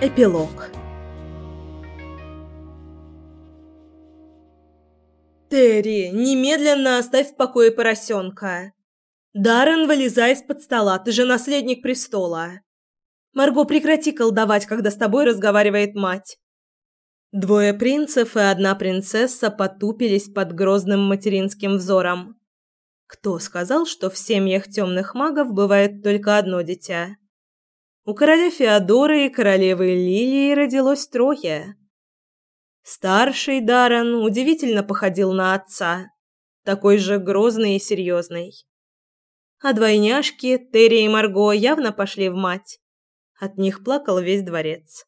Эпилог «Терри, немедленно оставь в покое поросенка!» «Даррен, вылезай из-под стола, ты же наследник престола!» «Марго, прекрати колдовать, когда с тобой разговаривает мать!» Двое принцев и одна принцесса потупились под грозным материнским взором. Кто сказал, что в семьях темных магов бывает только одно дитя? У короля Феодора и королевы Лилии родилось трое. Старший Даррен удивительно походил на отца, такой же грозный и серьезный. А двойняшки, Терри и Марго, явно пошли в мать. От них плакал весь дворец.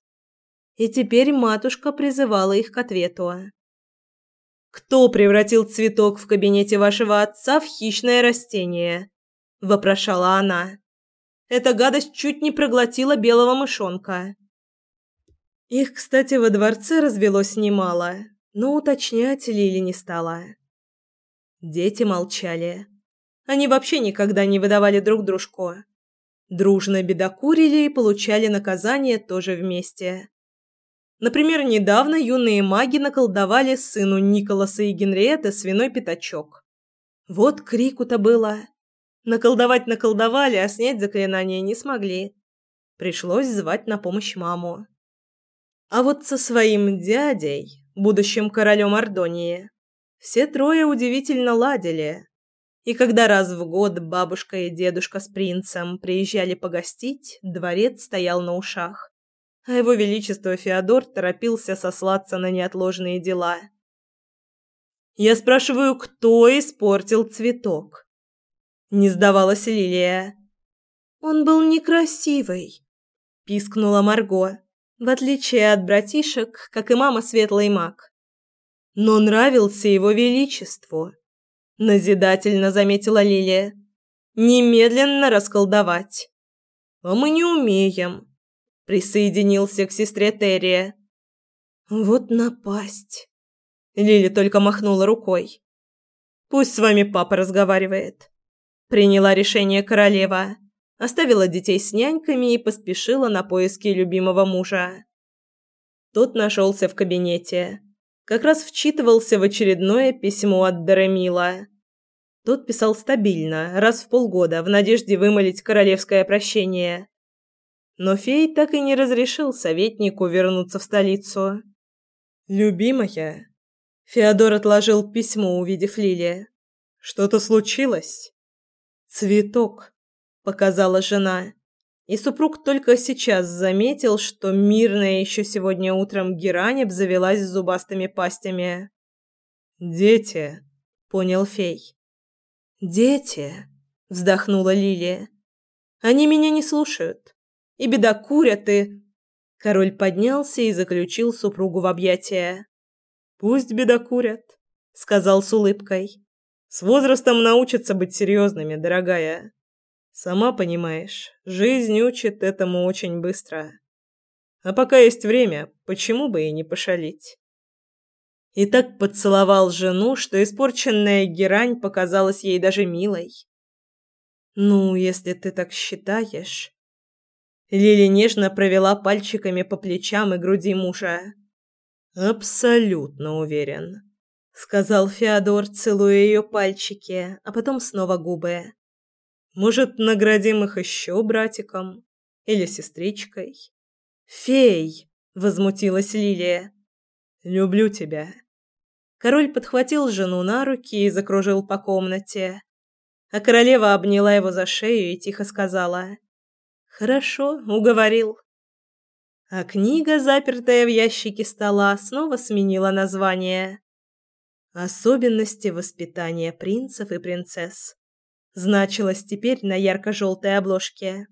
И теперь матушка призывала их к ответу. «Кто превратил цветок в кабинете вашего отца в хищное растение?» – вопрошала она. «Эта гадость чуть не проглотила белого мышонка». Их, кстати, во дворце развелось немало, но уточнять Лили не стала. Дети молчали. Они вообще никогда не выдавали друг дружку. Дружно бедокурили и получали наказание тоже вместе. Например, недавно юные маги наколдовали сыну Николаса и Генриетты свиной пятачок. Вот крику-то было. Наколдовать наколдовали, а снять заклинание не смогли. Пришлось звать на помощь маму. А вот со своим дядей, будущим королем Ордонии, все трое удивительно ладили. И когда раз в год бабушка и дедушка с принцем приезжали погостить, дворец стоял на ушах а его величество Феодор торопился сослаться на неотложные дела. Я спрашиваю, кто испортил цветок? Не сдавалась Лилия. Он был некрасивый, пискнула Марго, в отличие от братишек, как и мама Светлый Маг. Но нравился его величеству, назидательно заметила Лилия. Немедленно расколдовать. А мы не умеем присоединился к сестре Терри. Вот напасть. Лили только махнула рукой. Пусть с вами папа разговаривает. Приняла решение королева, оставила детей с няньками и поспешила на поиски любимого мужа. Тот нашелся в кабинете. Как раз вчитывался в очередное письмо от Даремила. Тот писал стабильно, раз в полгода, в надежде вымолить королевское прощение. Но фей так и не разрешил советнику вернуться в столицу. «Любимая?» Феодор отложил письмо, увидев Лили. «Что-то случилось?» «Цветок», — показала жена. И супруг только сейчас заметил, что мирная еще сегодня утром герань обзавелась зубастыми пастями. «Дети», — понял фей. «Дети», — вздохнула Лилия. «Они меня не слушают и бедокурят, и...» Король поднялся и заключил супругу в объятия. «Пусть бедокурят», — сказал с улыбкой. «С возрастом научатся быть серьезными, дорогая. Сама понимаешь, жизнь учит этому очень быстро. А пока есть время, почему бы и не пошалить?» И так поцеловал жену, что испорченная герань показалась ей даже милой. «Ну, если ты так считаешь...» Лили нежно провела пальчиками по плечам и груди мужа. «Абсолютно уверен», — сказал Феодор, целуя ее пальчики, а потом снова губы. «Может, наградим их еще братиком? Или сестричкой?» «Фей!» — возмутилась Лилия. «Люблю тебя». Король подхватил жену на руки и закружил по комнате. А королева обняла его за шею и тихо сказала Хорошо, уговорил. А книга, запертая в ящике стола, снова сменила название. Особенности воспитания принцев и принцесс. Значилось теперь на ярко-желтой обложке.